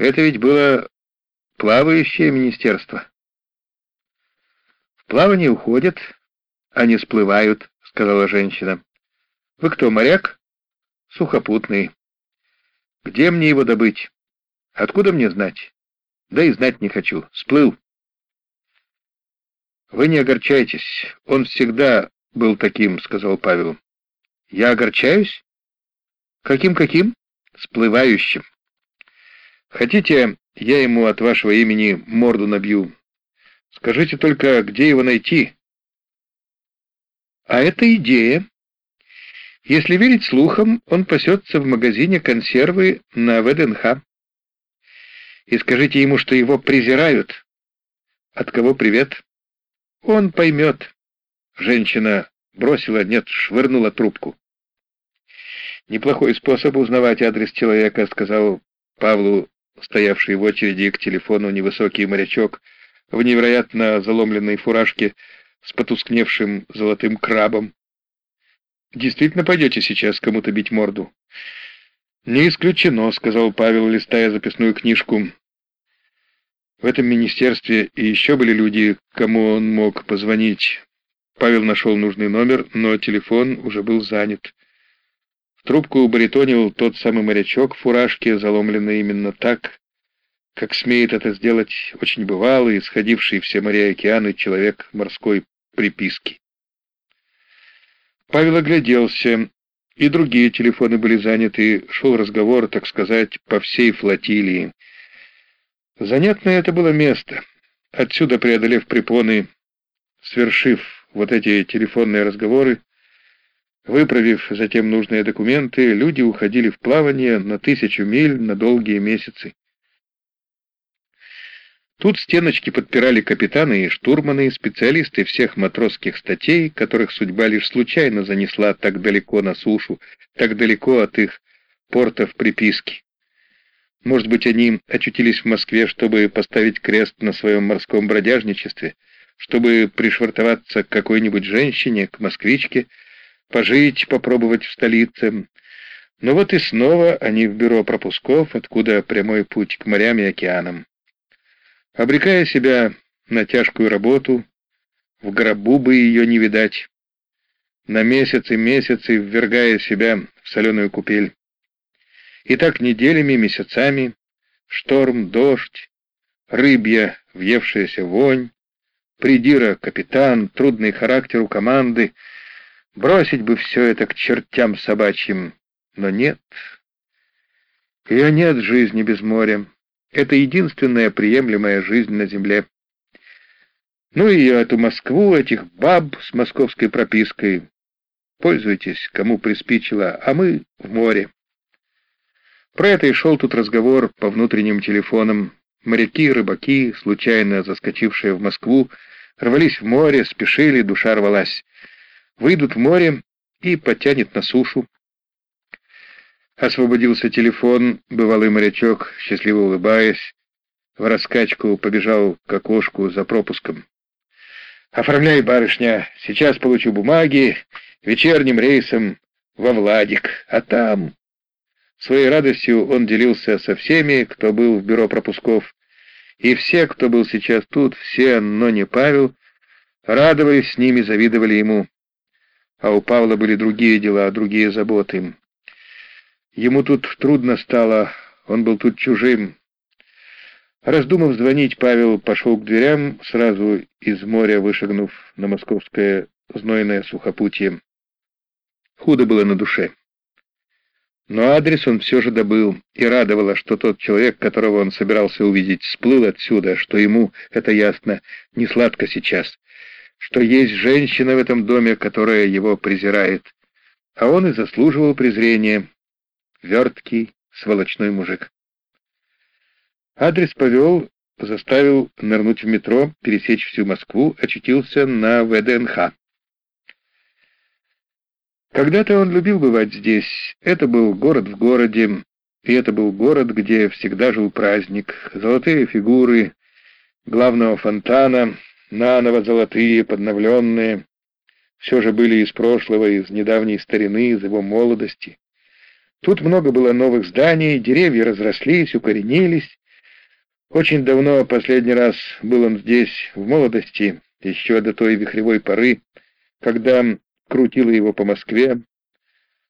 Это ведь было плавающее министерство. В плавание уходят, не всплывают, сказала женщина. Вы кто, моряк? Сухопутный. Где мне его добыть? Откуда мне знать? Да и знать не хочу. Сплыл. Вы не огорчайтесь. Он всегда был таким, сказал Павел. Я огорчаюсь? Каким-каким? Сплывающим. Хотите, я ему от вашего имени морду набью? Скажите только, где его найти? А это идея. Если верить слухам, он пасется в магазине консервы на ВДНХ. И скажите ему, что его презирают. От кого привет? Он поймет. Женщина бросила, нет, швырнула трубку. Неплохой способ узнавать адрес человека, сказал Павлу, стоявший в очереди к телефону невысокий морячок в невероятно заломленной фуражке с потускневшим золотым крабом. Действительно пойдете сейчас кому-то бить морду? Не исключено, сказал Павел, листая записную книжку. В этом министерстве и еще были люди, кому он мог позвонить. Павел нашел нужный номер, но телефон уже был занят. В трубку баритонил тот самый морячок в фуражке, заломленный именно так, как смеет это сделать очень бывалый, исходивший все моря и океаны человек морской приписки. Павел огляделся, и другие телефоны были заняты, шел разговор, так сказать, по всей флотилии. Занятное это было место. Отсюда, преодолев препоны, свершив вот эти телефонные разговоры, выправив затем нужные документы, люди уходили в плавание на тысячу миль на долгие месяцы. Тут стеночки подпирали капитаны и штурманы, специалисты всех матросских статей, которых судьба лишь случайно занесла так далеко на сушу, так далеко от их портов приписки. Может быть, они очутились в Москве, чтобы поставить крест на своем морском бродяжничестве, чтобы пришвартоваться к какой-нибудь женщине, к москвичке, пожить, попробовать в столице. Но вот и снова они в бюро пропусков, откуда прямой путь к морям и океанам. Обрекая себя на тяжкую работу, в гробу бы ее не видать, на месяцы месяцы ввергая себя в соленую купель. И так неделями, месяцами, шторм, дождь, рыбья, въевшаяся вонь, придира капитан, трудный характер у команды, бросить бы все это к чертям собачьим, но нет. Ее нет жизни без моря. Это единственная приемлемая жизнь на земле. Ну и эту Москву, этих баб с московской пропиской. Пользуйтесь, кому приспичило, а мы в море. Про это и шел тут разговор по внутренним телефонам. Моряки, рыбаки, случайно заскочившие в Москву, рвались в море, спешили, душа рвалась. Выйдут в море и потянет на сушу. Освободился телефон, бывалый морячок, счастливо улыбаясь, в раскачку побежал к окошку за пропуском. «Оформляй, барышня, сейчас получу бумаги, вечерним рейсом во Владик, а там...» Своей радостью он делился со всеми, кто был в бюро пропусков, и все, кто был сейчас тут, все, но не Павел, радовались с ними, завидовали ему. А у Павла были другие дела, другие заботы. Ему тут трудно стало, он был тут чужим. Раздумав звонить, Павел пошел к дверям, сразу из моря вышагнув на московское знойное сухопутье. Худо было на душе. Но адрес он все же добыл, и радовало, что тот человек, которого он собирался увидеть, всплыл отсюда, что ему, это ясно, не сладко сейчас, что есть женщина в этом доме, которая его презирает. А он и заслуживал презрения, верткий, сволочной мужик. Адрес повел, заставил нырнуть в метро, пересечь всю Москву, очутился на ВДНХ. Когда-то он любил бывать здесь. Это был город в городе, и это был город, где всегда жил праздник. Золотые фигуры главного фонтана, наново золотые, подновленные, все же были из прошлого, из недавней старины, из его молодости. Тут много было новых зданий, деревья разрослись, укоренились, Очень давно, последний раз, был он здесь, в молодости, еще до той вихревой поры, когда крутило его по Москве,